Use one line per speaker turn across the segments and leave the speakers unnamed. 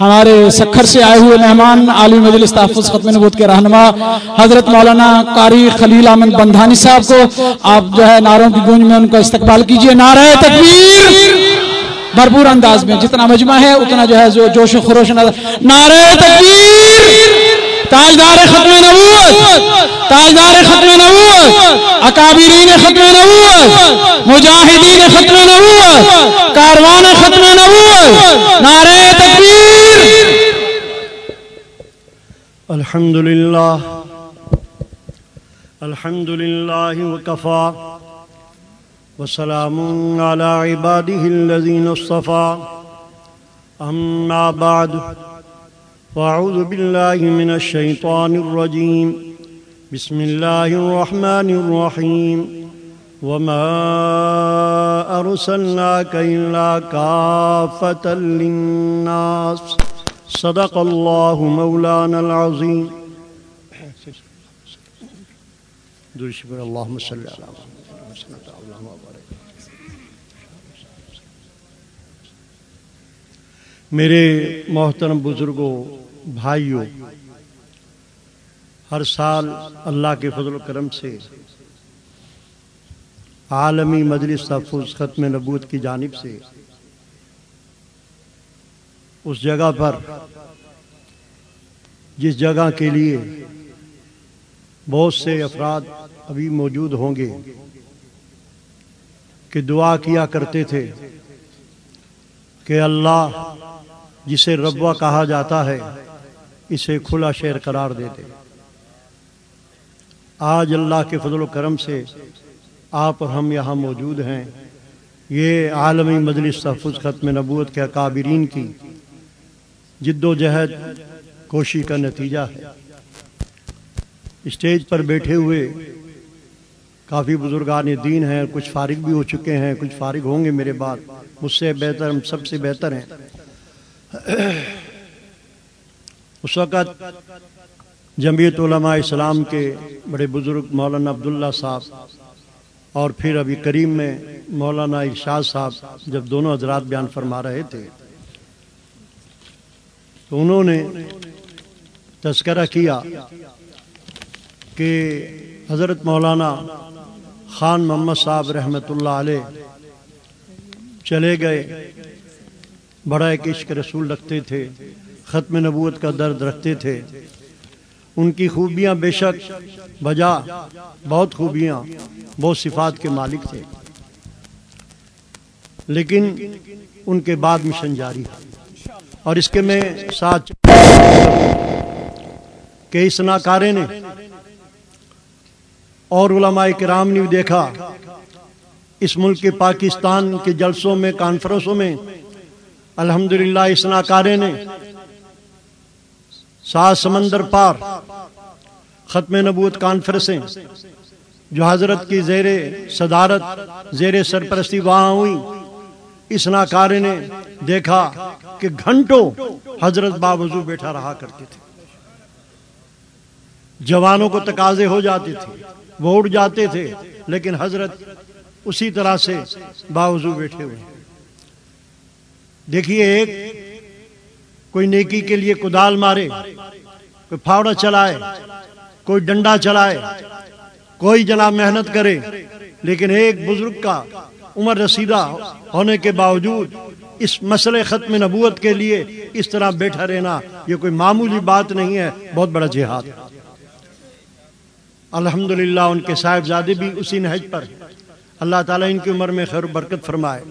ہمارے سکھر سے آئے ہوئے مہمان عالی مجلس تحفظ ختم نبوت کے رہنما، حضرت مولانا قاری خلیل احمد بندھانی صاحب کو آپ جو ہے نعروں کی گونج میں ان کا استقبال کیجیے۔ نعرہ تکبیر! بھرپور انداز میں جتنا مجمع ہے، اتنا جو ہے جو جوش و خروش نعرہ تکبیر! تاجدار ختم نبوت، تاجدار ختم نبوت، اکابرین ختم نبوت، مجاہدین ختم نبوت، کاروان ختم نبوت، نعرہ تکبیر۔
الحمد للہ الحمد للہ وکفا، وسلام على عباده الذين اصطفى أما بعد۔ وأعوذ بالله من الشيطان الرجيم. بسم الله الرحمن الرحيم. وما أرسلناك إلا كافة للناس. صدق الله مولانا العظيم. اللهم صل على محمد میرے محترم بزرگوں، بھائیوں، ہر سال اللہ کے فضل و کرم سے عالمی مجلس تحفظ ختم نبوت کی جانب سے اس جگہ پر، جس جگہ کے لیے بہت سے افراد ابھی موجود ہوں گے، کہ دعا کیا کرتے تھے۔ کہ اللہ جسے ربوہ کہا جاتا ہے، اسے کھلا شعر قرار دے دے آج اللہ کے فضل و کرم سے آپ اور ہم یہاں موجود ہیں۔ یہ عالمی مجلس تحفظ ختم نبوت کے اکابرین کی جد و جہد کوشی کا نتیجہ ہے۔ اسٹیج پر بیٹھے ہوئے کافی بزرگان دین ہیں، کچھ فارغ بھی ہو چکے ہیں، کچھ فارغ ہوں گے میرے بعد۔ مجھ سے بہتر، ہم سب سے بہتر ہیں۔ اس وقت جمعیت علماء اسلام کے بڑے بزرگ مولانا عبداللہ صاحب اور پھر ابھی کریم میں مولانا ارشاد صاحب جب دونوں حضرات بیان فرما رہے تھے۔ تو انہوں نے تذکرہ کیا کہ حضرت مولانا خان محمد صاحب رحمۃ اللہ علیہ چلے گئے۔ بڑا ایک عشق رسول رکھتے تھے، ختم نبوت کا درد رکھتے تھے۔ ان کی خوبیاں بے شک بجا، بہت خوبیاں، بہت صفات کے مالک تھے۔ لیکن ان کے بعد مشن جاری۔ اور اس کے میں ساتھ کہ اس ناکارے نے اور علماء کرام نے بھی دیکھا، اس ملک کے پاکستان کے جلسوں میں، کانفرنسوں میں، الحمدللہ اس ناکارے نے سات سمندر پار ختم نبوت کانفرنسیں جو حضرت کی زیر صدارت، زیر سرپرستی وہاں ہوئی اس ناکارے نے دیکھا کہ گھنٹوں حضرت باوضو بیٹھا رہا کرتے تھے۔ جوانوں کو تقاضے ہو جاتے تھے۔ وہ اڑ جاتے تھے، لیکن حضرت اسی طرح سے باوضو بیٹھے ہوئے دیکھیے، ایک کوئی نیکی کے لیے کدال مارے، کوئی پھاوڑا چلائے، کوئی ڈنڈا چلائے، کوئی جناب محنت کرے، لیکن ایک بزرگ کا عمر رسیدہ ہونے کے باوجود اس مسئلے ختم نبوت کے لیے اس طرح بیٹھا رہنا یہ کوئی معمولی بات نہیں ہے، بہت بڑا جہاد الحمدللہ، ان کے صاحبزادے بھی اسی نہج پر۔ اللہ تعالیٰ ان کی عمر میں خیر و برکت فرمائے۔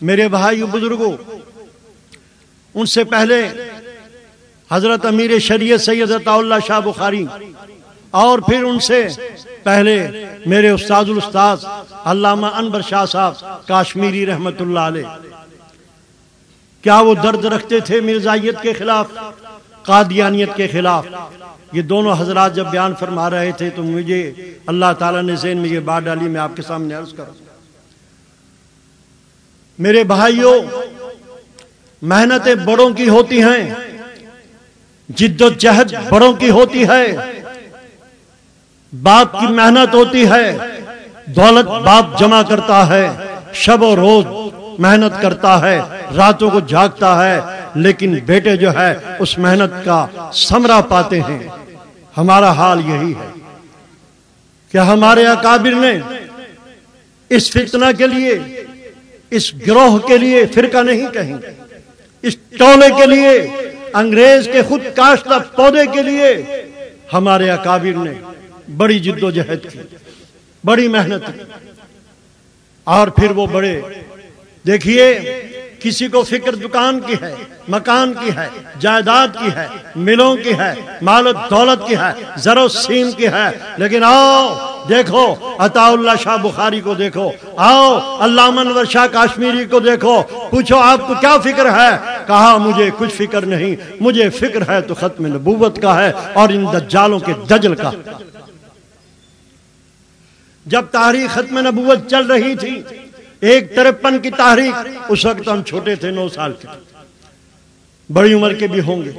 میرے بھائی بزرگوں ان سے پہلے حضرت امیر شریعت سید اللہ شاہ بخاری، اور پھر ان سے پہلے میرے استاد الاستاذ علامہ انبر شاہ صاحب کاشمیری رحمت اللہ علیہ۔ کیا وہ درد رکھتے تھے مرزائیت کے خلاف، قادیانیت کے خلاف؟ یہ دونوں حضرات جب بیان فرما رہے تھے تو مجھے اللہ تعالیٰ نے ذہن میں یہ بات ڈالی، میں آپ کے سامنے عرض کروں۔ میرے بھائیوں، محنتیں بڑوں کی ہوتی ہیں، جد و جہد بڑوں کی ہوتی ہے، باپ کی محنت ہوتی ہے، دولت باپ جمع کرتا ہے، شب و روز محنت کرتا ہے، راتوں کو جھاگتا ہے، لیکن بیٹے جو ہے، اس محنت کا سمرا پاتے ہیں۔ ہمارا حال یہی ہے کہ ہمارے اکابر نے اس فتنہ کے لیے، اس گروہ کے لیے فرقہ نہیں کہیں۔ اس ٹولے کے لیے، انگریز کے خود کاشتہ پودے کے لیے ہمارے اکابر نے بڑی جد و جہد کی، بڑی محنت کی۔ اور پھر وہ بڑے، دیکھیے کسی کو فکر دکان کی ہے، مکان کی ہے، جائیداد کی ہے، ملوں کی ہے، مال و دولت کی ہے، زر و سیم کی ہے، لیکن آؤ، دیکھو عطا اللہ شاہ بخاری کو دیکھو، آؤ اللہ منور شاہ کاشمیری کو دیکھو، پوچھو آپ کو کیا فکر ہے؟ کہا، مجھے کچھ فکر نہیں، مجھے فکر ہے تو ختم نبوت کا ہے اور ان دجالوں کے دجل کا۔ جب تاریخ ختم نبوت چل رہی تھی ایک ترپن کی تاریخ، اس وقت ہم چھوٹے تھے، نو سال کے بڑی عمر کے بھی ہوں گے۔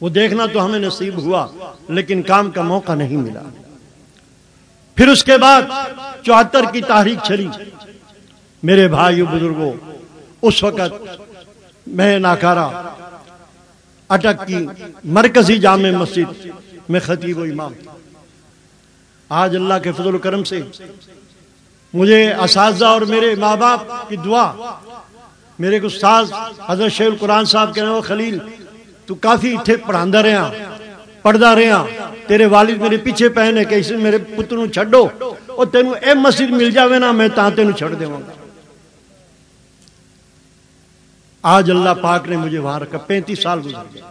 وہ دیکھنا تو ہمیں نصیب ہوا، لیکن کام کا موقع نہیں ملا۔ پھر اس کے بعد چوہتر کی تاریخ چلی۔ میرے بھائیو بزرگوں، اس وقت میں ناکارا اٹک کی مرکزی جامع مسجد میں خطیب و امام۔ آج اللہ کے فضل و کرم سے مجھے اساتذہ اور میرے ماں باپ کی دعا، میرے استاذ حضرت شیخ القرآن صاحب کہنے وہ خلیل، تو کافی اتھے پڑھاندہ رہا پڑھدا رہا تیرے والد میرے پیچھے پہنے کہ اسے میرے پتر نو چھڑو اور تینوں اے مسجد مل جاوے نا، میں تاں تینوں چھڑ دے گا۔ آج اللہ پاک نے مجھے وہاں رکھا، پینتیس سال گزر گئے۔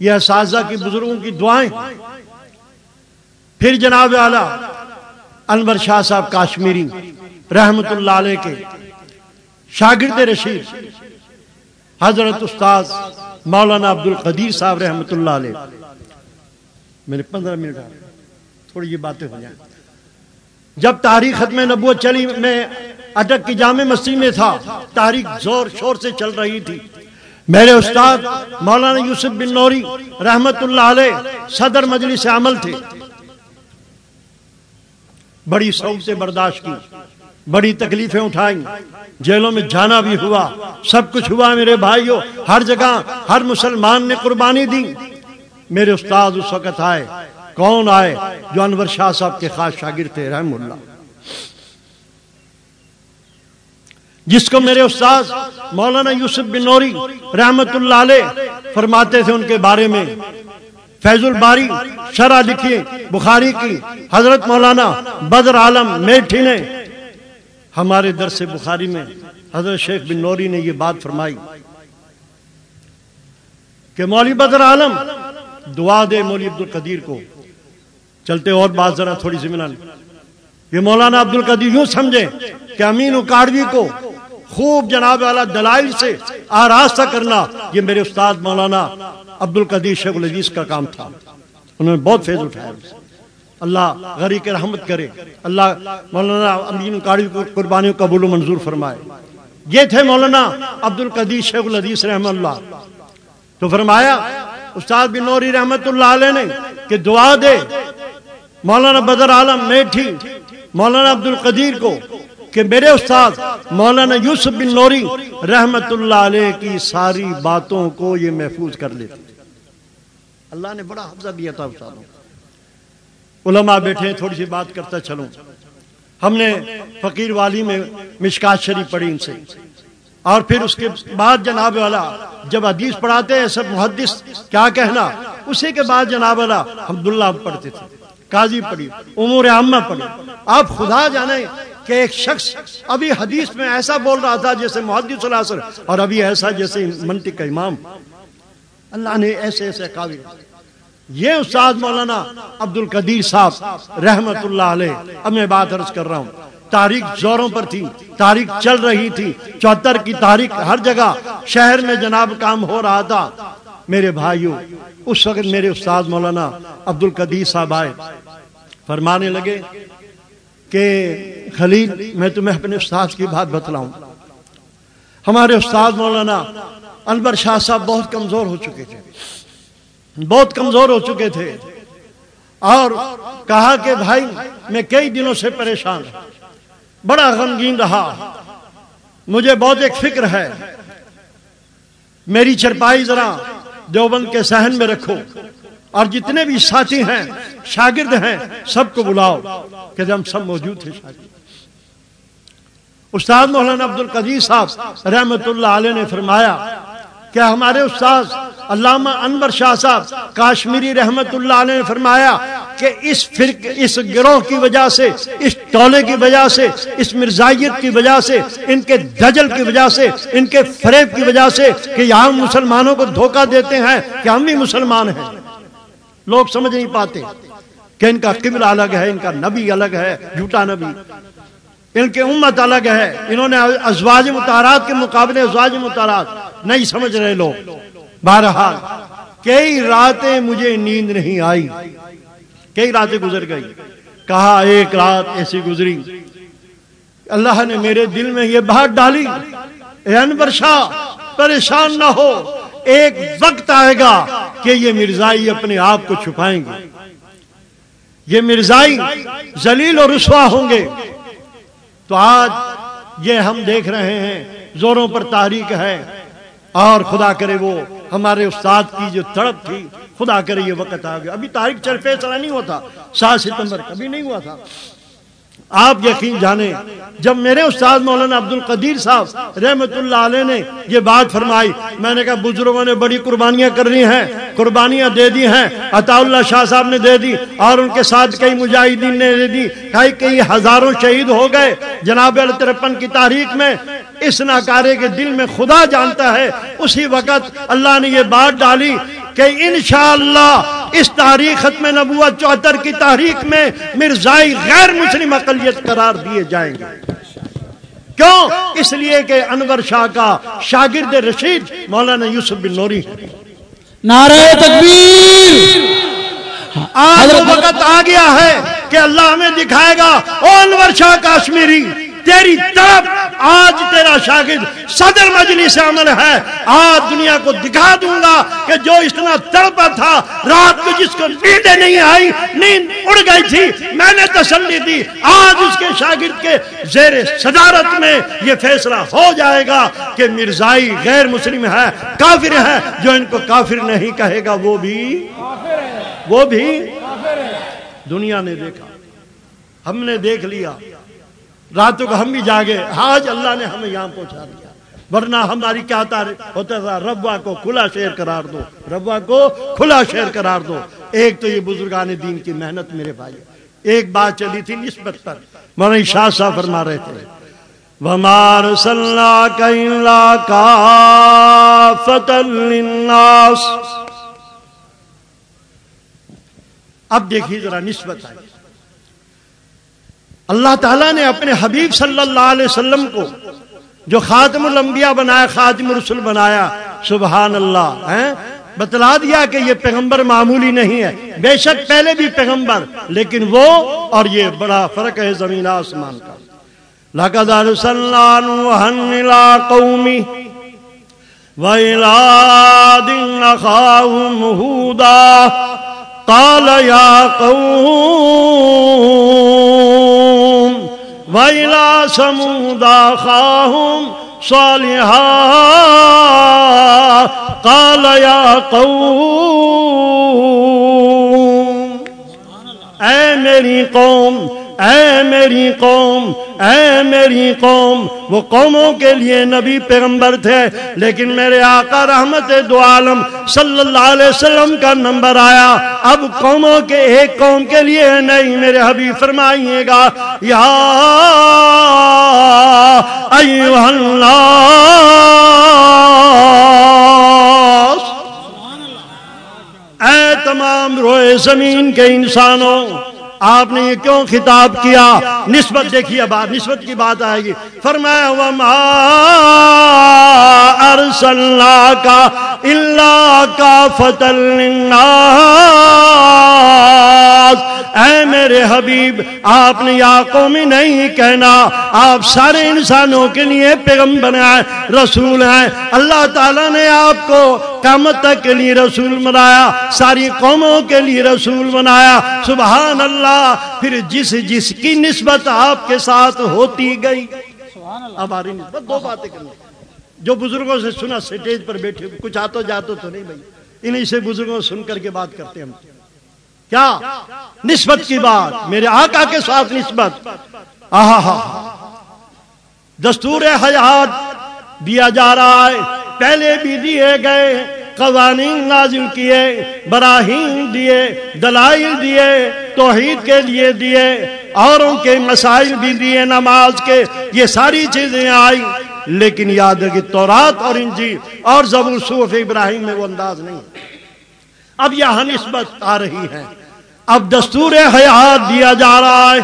یہ اساتذہ کی بزرگوں کی دعائیں۔ پھر جناب اعلیٰ انور شاہ صاحب کاشمیری رحمت اللہ علیہ کے شاگرد رشید، حضرت استاذ مولانا عبد القدیر صاحب رحمت اللہ علیہ میرے پندرہ منٹ تھوڑی یہ باتیں ہو جائیں۔ جب تاریخ ختم نبوت چلی، میں اٹک کی جامع مسجد میں تھا، تاریخ زور شور سے چل رہی تھی۔ میرے استاد مولانا یوسف بن نوری رحمت اللہ علیہ صدر مجلس عمل تھے۔ بڑی سوگ سے برداشت کی، بڑی تکلیفیں اٹھائیں، جیلوں میں جانا بھی ہوا، سب کچھ ہوا میرے بھائیوں، ہر جگہ ہر مسلمان نے قربانی دی۔ میرے استاد اس وقت آئے، کون آئے؟ جو انور شاہ صاحب کے خاص شاگرد تھے، رحم اللہ۔ جس کو میرے استاد مولانا یوسف بن نوری رحمت اللہ علیہ فرماتے تھے ان کے بارے میں فیض الباری شرح لکھیے بخاری کی، حضرت مولانا بدر عالم میٹھی نے۔ ہمارے درس بخاری میں حضرت شیخ بن نوری نے یہ بات فرمائی کہ مولی بدر عالم، دعا دے مولی عبد القدیر کو۔ چلتے اور بات ذرا تھوڑی سی ملا یہ مولانا عبد القدیر یوں سمجھے کہ امین اکاڑوی کو خوب جناب والا دلائل سے آراستہ کرنا یہ میرے استاد مولانا عبد القدیر شیخ العزیز کا کام تھا۔ انہوں نے بہت فیض اٹھایا۔ اللہ غری کے رحمت کرے۔ اللہ مولانا امین کاری کو قربانی قبول و منظور فرمائے۔ یہ تھے مولانا عبد القدیر شیخ العزیز رحم اللہ۔ تو فرمایا، استاد بن نوری رحمت اللہ علیہ نے کہ دعا دے۔ مولانا بدر عالم میٹھی، مولانا عبد القدیر کو کہ میرے استاد مولانا یوسف بن نوری رحمت اللہ علیہ کی ساری باتوں کو یہ محفوظ کر لیتے اللہ نے بڑا حفظہ دیا تھا استادوں علماء بیٹھے، تھوڑی سی بات کرتا چلوں۔ ہم نے فقیر والی میں مشکات شریف پڑھی ان سے۔ اور پھر اس کے بعد جناب والا جب حدیث پڑھاتے ہیں، سب محدث کیا کہنا؟ اسی کے بعد جناب والا عبداللہ پڑھتے تھے، قاضی پڑھی، امور عامہ پڑھی۔ آپ خدا جانے کہ ایک شخص ابھی حدیث میں ایسا بول رہا تھا جیسے محدث الاسر اور ابھی ایسا جیسے منطق کا امام۔ اللہ نے ایسے ایسے قابل یہ استاد مولانا عبد القدیر صاحب رحمت اللہ علیہ، اب میں بات عرض کر رہا ہوں۔ تاریخ زوروں پر تھی، تاریخ چل رہی تھی۔ چوہتر کی تاریخ ہر جگہ شہر میں جناب کام ہو رہا تھا۔ میرے بھائیوں اس وقت میرے استاد مولانا عبد القدیر صاحب آئے۔ فرمانے لگے کہ خلیل، میں تمہیں اپنے استاد کی بات بتلاؤں۔ ہمارے استاد مولانا انور شاہ صاحب بہت کمزور ہو چکے تھے۔ بہت کمزور ہو چکے تھے۔ اور کہا کہ بھائی، میں کئی دنوں سے پریشان بڑا غمگین رہا۔ مجھے بہت ایک فکر ہے۔ میری چرپائی ذرا دیوبند کے سہن میں رکھو۔ اور جتنے بھی ساتھی ہیں، شاگرد ہیں، سب کو بلاؤ کہ ہم سب موجود تھے شاگرد۔ استاد مولانا عبد القدیر صاحب رحمت اللہ علیہ نے فرمایا کہ ہمارے استاد علامہ انور شاہ صاحب کاشمیری رحمت اللہ علیہ نے فرمایا کہ اس فرق، اس گروہ کی وجہ سے، اس ٹولے کی وجہ سے، اس مرزائیت کی وجہ سے، ان کے دجل کی وجہ سے، ان کے فریب کی وجہ سے کہ یہاں مسلمانوں کو دھوکہ دیتے ہیں کہ ہم بھی مسلمان ہیں۔ لوگ سمجھ نہیں پاتے کہ ان کا قبل الگ ہے، ان کا نبی الگ ہے، جھوٹا نبی۔ ان کے امت الگ ہے۔ انہوں نے ازواج متارات کے مقابلے ازواج متارات نہیں سمجھ رہے لوگ۔ بہرحال، کئی راتیں مجھے نیند نہیں آئی۔ کئی راتیں گزر گئی۔ کہا، ایک رات ایسی گزری۔ اللہ نے میرے دل میں یہ بات ڈالی۔ اے انور شاہ، پریشان نہ ہو۔ ایک وقت آئے گا کہ یہ مرزائی اپنے آپ کو چھپائیں گے۔ یہ مرزائی زلیل اور رسوا ہوں گے۔ تو آج یہ ہم دیکھ رہے ہیں، زوروں پر تاریخ ہے۔ اور خدا کرے وہ ہمارے استاد کی جو تڑپ تھی، خدا کرے یہ وقت آ گیا۔ ابھی تاریخ چل فیصلہ نہیں ہوتا سات ستمبر کبھی نہیں ہوا تھا۔ آپ یقین جانے۔ جب میرے استاد مولانا عبد القدیر صاحب رحمت اللہ علیہ نے یہ بات فرمائی، میں نے کہا، بزرگوں نے بڑی قربانیاں کر ہیں، قربانیاں دے دی ہیں۔ عطا اللہ شاہ صاحب نے دے دی اور ان کے ساتھ کئی مجاہدین نے دے دی۔ کئی کئی ہزاروں شہید ہو گئے۔ جناب ترپن کی تاریخ میں اس ناکارے کے دل میں خدا جانتا ہے۔ اسی وقت اللہ نے یہ بات ڈالی کہ انشاءاللہ اس تاریخ ختم نبوت چوہتر کی تاریخ میں مرزائی غیر مسلم اقلیت قرار دیے جائیں گے۔ کیوں؟ اس لیے کہ انور شاہ کا شاگرد رشید مولانا یوسف بن نوری۔
نعرہ تکبیر۔
آج وقت آ گیا ہے کہ اللہ ہمیں دکھائے گا او انور شاہ کاشمیری۔ تیری طرف آج تیرا شاگرد صدر مجلس عمل ہے۔ آج دنیا کو دکھا دوں گا کہ جو اتنا تڑپا تھا، رات کو جس کو نیندیں نہیں آئی نیند اڑ گئی تھی، میں نے تسلی دی۔ آج اس کے شاگرد کے زیر صدارت میں یہ فیصلہ ہو جائے گا کہ مرزائی غیر مسلم ہے، کافر ہے۔ جو ان کو کافر نہیں کہے گا، وہ بھی وہ بھی دنیا نے دیکھا۔ ہم نے دیکھ لیا۔ راتوں کو ہم بھی جاگے۔ آج اللہ نے ہمیں یہاں پہنچا دیا۔ ورنہ ہماری کیا ہوتا تھا؟ ربا کو کھلا شیر قرار دو۔ ربا کو کھلا شیر قرار دو۔ ایک تو یہ بزرگان دین کی محنت میرے بھائی۔ ایک بات چلی تھی نسبت پر۔ مولانا شاہ صاحب فرما رہے تھے۔ ومار صلاح کا للناس۔ اب دیکھیے ذرا نسبت آئی۔ اللہ تعالیٰ نے اپنے حبیب صلی اللہ علیہ وسلم کو جو خاتم الانبیاء بنایا، خاتم الرسل بنایا سبحان اللہ بتلا دیا کہ یہ پیغمبر معمولی نہیں ہے۔ بے شک پہلے بھی پیغمبر، لیکن وہ اور یہ بڑا فرق ہے زمین آسمان کا۔ لَقَدْ أَرْسَلْنَا نُوحًا إِلَىٰ قَوْمِهِ وَإِلَىٰ دِنْ أَخَاهُمْ هُودًا۔ قال يا قوم وإلى سمود أخاهم صالحا قال يا قوم اے میری قوم اے میری قوم، اے میری قوم، وہ قوموں کے لیے نبی پیغمبر تھے، لیکن میرے آقا رحمت دو عالم صلی اللہ علیہ وسلم کا نمبر آیا۔ اب قوموں کے ایک قوم کے لیے نہیں، میرے حبیب فرمائیے گا، یا ایوہ اللہ اے تمام روئے زمین کے انسانوں آپ نے یہ کیوں خطاب کیا؟ نسبت دیکھیے اب نسبت کی بات آئے گی۔ فرمایا، وما ارسلنا کا اللہ کا فتل اے میرے حبیب، آپ نے یا قومی نہیں کہنا، آپ سارے انسانوں کے لیے پیغمبر ہیں، رسول ہیں۔ اللہ تعالیٰ نے آپ کو قیامت تک کے لیے رسول بنایا، ساری قوموں کے لیے رسول بنایا۔ سبحان اللہ، پھر جس جس کی نسبت آپ کے ساتھ ہوتی گئی۔ اب آ رہی نسبت، دو باتیں کرنی۔ جو بزرگوں سے سنا، سٹیج پر بیٹھے، کچھ آتو جاتو تو نہیں بھائی۔ انہیں سے بزرگوں سن کر کے بات کرتے ہم۔ کیا؟ نسبت کی بات۔ میرے آقا کے ساتھ نسبت۔ آہا۔ دستور حیات دیا جا رہا ہے۔ پہلے بھی دیے گئے، قوانین نازل کیے، براہین دیے، دلائل دیے، توحید کے لیے دیے، اوروں کے مسائل بھی دیے، نماز کے، یہ ساری چیزیں آئی لیکن یاد رکھے تورات اور انجی اور زبور صوف ابراہیم میں وہ انداز نہیں اب یہاں نسبت آ رہی ہے۔ اب دستور حیات دیا جا رہا ہے،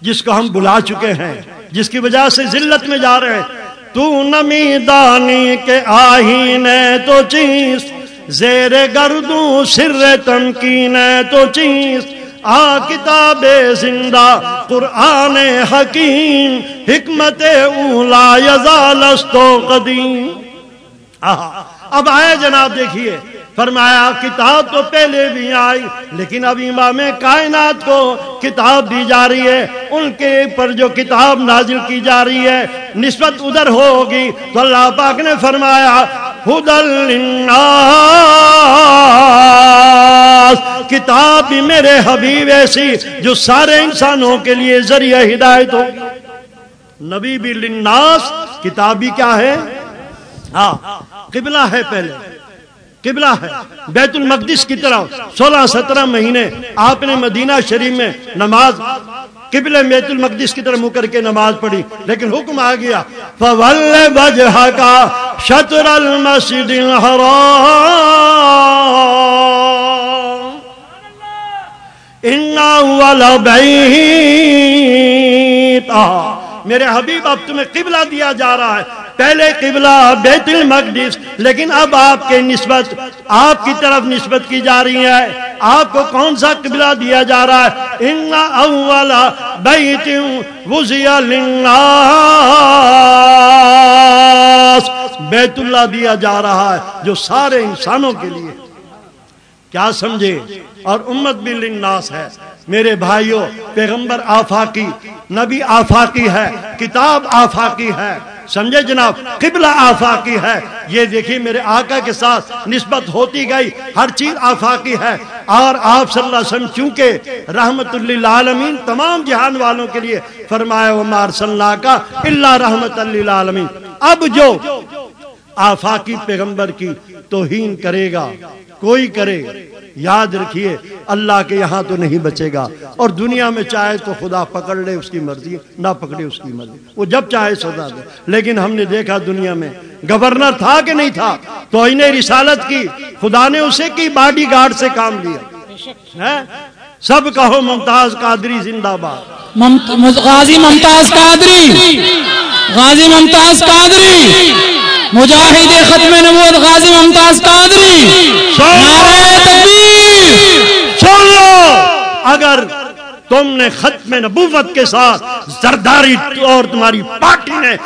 جس کو ہم بلا چکے ہیں، جس کی وجہ سے ذلت میں جا رہے ہیں۔ تو نمی دانی کے آہین تو چیز، زیر گردوں سر تمکین تو چیز۔ آ کتاب زندہ، قرآن حکیم، حکمت اولا یزالستو قدیم۔ اب آئے جناب دیکھیے۔ فرمایا، کتاب تو پہلے بھی آئی، لیکن اب امام کائنات کو کتاب دی جا رہی ہے، ان کے پر جو کتاب نازل کی جا رہی ہے، نسبت ادھر ہوگی، تو اللہ پاک نے فرمایا کتاب بھی میرے حبیب ایسی، جو سارے انسانوں کے لیے ذریعہ ہدایت ہو نبی بھی لناس کتاب بھی کیا ہے؟ ہاں قبلہ ہے پہلے۔ قبلہ ہے۔ بیت المقدس کی طرح سولہ سترہ مہینے آپ نے مدینہ شریف میں نماز قبل بیت المقدس کی طرح منہ کر کے نماز پڑھی، لیکن حکم آ گیا۔ فول کا شطر المسجد الحرام۔ انا میرے حبیب، اب تمہیں قبلہ دیا جا رہا ہے۔ پہلے قبلہ بیت المقدس، لیکن اب آپ کے نسبت، آپ کی طرف نسبت کی جا رہی ہے۔ آپ کو کون سا قبلہ دیا جا رہا ہے؟ ان اول بیت وزیا للناس۔ بیت اللہ دیا جا رہا ہے جو سارے انسانوں کے لیے۔ کیا سمجھے؟ اور امت بھی للناس ہے۔ میرے بھائیوں پیغمبر آفاقی، نبی آفاقی ہے، کتاب آفاقی ہے۔ سمجھے جناب، قبلہ آفاقی ہے۔ یہ دیکھیے، میرے آقا کے ساتھ نسبت ہوتی گئی۔ ہر چیز آفاقی ہے۔ اور آپ صلی اللہ علیہ وسلم چونکہ رحمت اللہ تمام جہان والوں کے لیے فرمایا مار صلی اللہ کا اللہ رحمت اللہ اب جو آفاقی پیغمبر کی توہین کرے گا، کوئی کرے۔ یاد رکھیے اللہ کے یہاں تو نہیں بچے گا۔ اور دنیا میں چاہے تو خدا پکڑ لے اس کی مرضی نہ پکڑے اس کی مرضی۔ وہ جب چاہے سزا دے۔ لیکن ہم نے دیکھا دنیا میں گورنر تھا کہ نہیں تھا؟ تو انہیں رسالت کی۔ خدا نے اسے کی باڈی گارڈ سے کام لیا۔ سب کہو ممتاز قادری زندہ باد۔
غازی ممتاز قادری۔ غازی ممتاز قادری۔ مجاہد ختم نبوت غازی ممتاز قادری۔ نعرہ تکبیر
سن لو اگر تم نے ختم نبوت کے ساتھ زرداری اور تمہاری پارٹی نے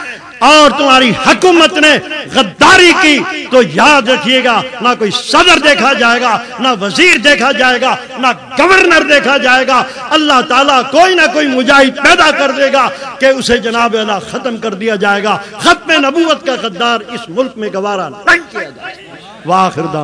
اور تمہاری حکومت نے غداری کی، تو یاد رکھیے گا، نہ کوئی صدر دیکھا جائے گا، نہ وزیر دیکھا جائے گا، نہ گورنر دیکھا جائے گا۔ اللہ تعالیٰ کوئی نہ کوئی مجاہد پیدا کر دے گا کہ اسے جناب اللہ ختم کر دیا جائے گا۔ ختم نبوت کا غدار اس ملک میں گوارا نہیں کیا جائے واخر